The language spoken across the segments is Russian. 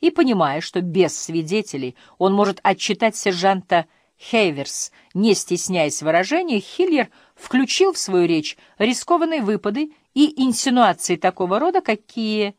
и, понимая, что без свидетелей он может отчитать сержанта Хейверс, не стесняясь в выражениях, Хиллер включил в свою речь рискованные выпады и инсинуации такого рода, какие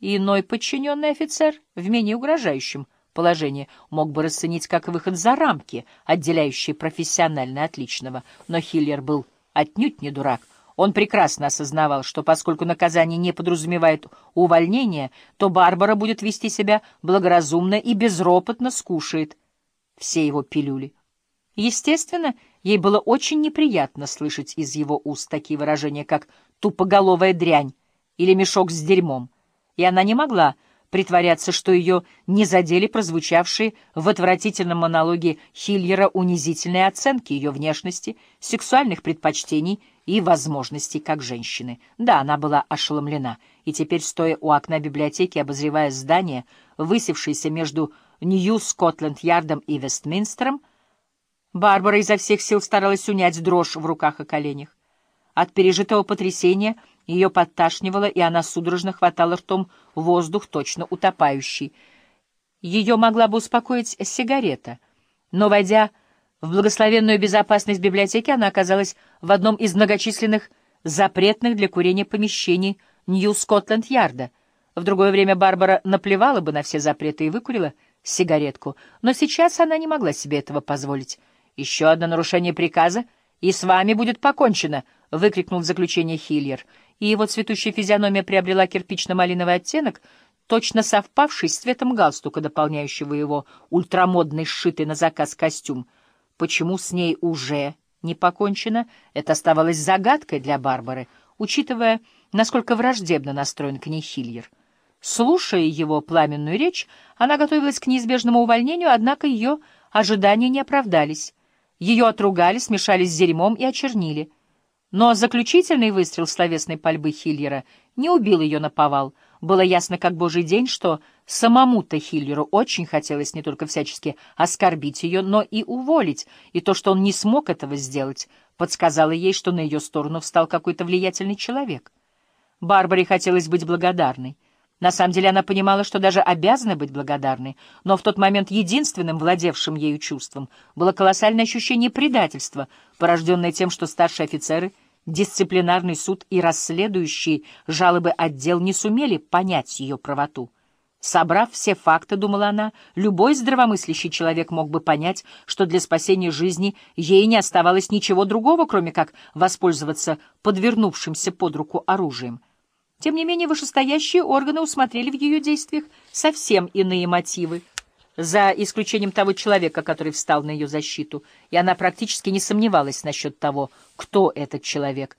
иной подчиненный офицер в менее угрожающем положении мог бы расценить как выход за рамки, отделяющие профессионально от личного. Но Хиллер был отнюдь не дурак. Он прекрасно осознавал, что поскольку наказание не подразумевает увольнение, то Барбара будет вести себя благоразумно и безропотно скушает все его пилюли. Естественно, ей было очень неприятно слышать из его уст такие выражения, как «тупоголовая дрянь» или «мешок с дерьмом», и она не могла притворяться, что ее не задели прозвучавшие в отвратительном монологе Хильера унизительные оценки ее внешности, сексуальных предпочтений и возможностей как женщины. Да, она была ошеломлена, и теперь, стоя у окна библиотеки, обозревая здание, высевшееся между Нью-Скотленд-Ярдом и Вестминстером, Барбара изо всех сил старалась унять дрожь в руках и коленях. От пережитого потрясения ее подташнивало, и она судорожно хватала ртом воздух, точно утопающий. Ее могла бы успокоить сигарета, но, войдя в благословенную безопасность библиотеки, она оказалась в одном из многочисленных запретных для курения помещений Нью-Скотленд-Ярда. В другое время Барбара наплевала бы на все запреты и выкурила сигаретку, но сейчас она не могла себе этого позволить. Еще одно нарушение приказа, и с вами будет покончено —— выкрикнул в заключение Хильер, и его цветущая физиономия приобрела кирпично-малиновый оттенок, точно совпавший с цветом галстука, дополняющего его ультрамодный сшитый на заказ костюм. Почему с ней уже не покончено, это оставалось загадкой для Барбары, учитывая, насколько враждебно настроен к ней Хильер. Слушая его пламенную речь, она готовилась к неизбежному увольнению, однако ее ожидания не оправдались. Ее отругали, смешали с дерьмом и очернили — но заключительный выстрел словесной пальбы Хиллера не убил ее на повал. Было ясно, как божий день, что самому-то Хиллеру очень хотелось не только всячески оскорбить ее, но и уволить, и то, что он не смог этого сделать, подсказало ей, что на ее сторону встал какой-то влиятельный человек. Барбаре хотелось быть благодарной. На самом деле она понимала, что даже обязана быть благодарной, но в тот момент единственным владевшим ею чувством было колоссальное ощущение предательства, порожденное тем, что старшие офицеры, дисциплинарный суд и расследующие жалобы отдел не сумели понять ее правоту. Собрав все факты, думала она, любой здравомыслящий человек мог бы понять, что для спасения жизни ей не оставалось ничего другого, кроме как воспользоваться подвернувшимся под руку оружием. Тем не менее, вышестоящие органы усмотрели в ее действиях совсем иные мотивы, за исключением того человека, который встал на ее защиту, и она практически не сомневалась насчет того, кто этот человек.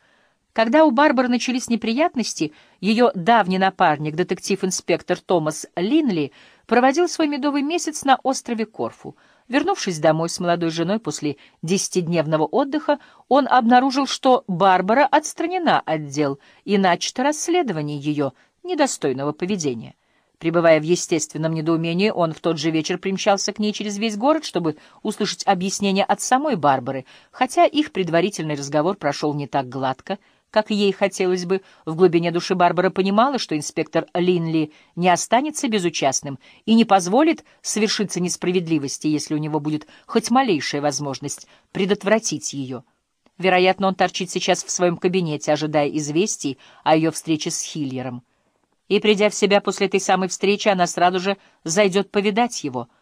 Когда у Барбары начались неприятности, ее давний напарник, детектив-инспектор Томас Линли, проводил свой медовый месяц на острове Корфу — Вернувшись домой с молодой женой после десятидневного отдыха, он обнаружил, что Барбара отстранена от дел и начато расследование ее недостойного поведения. Пребывая в естественном недоумении, он в тот же вечер примчался к ней через весь город, чтобы услышать объяснение от самой Барбары, хотя их предварительный разговор прошел не так гладко, как ей хотелось бы, в глубине души Барбара понимала, что инспектор Линли не останется безучастным и не позволит совершиться несправедливости, если у него будет хоть малейшая возможность предотвратить ее. Вероятно, он торчит сейчас в своем кабинете, ожидая известий о ее встрече с Хиллером. И, придя в себя после этой самой встречи, она сразу же зайдет повидать его —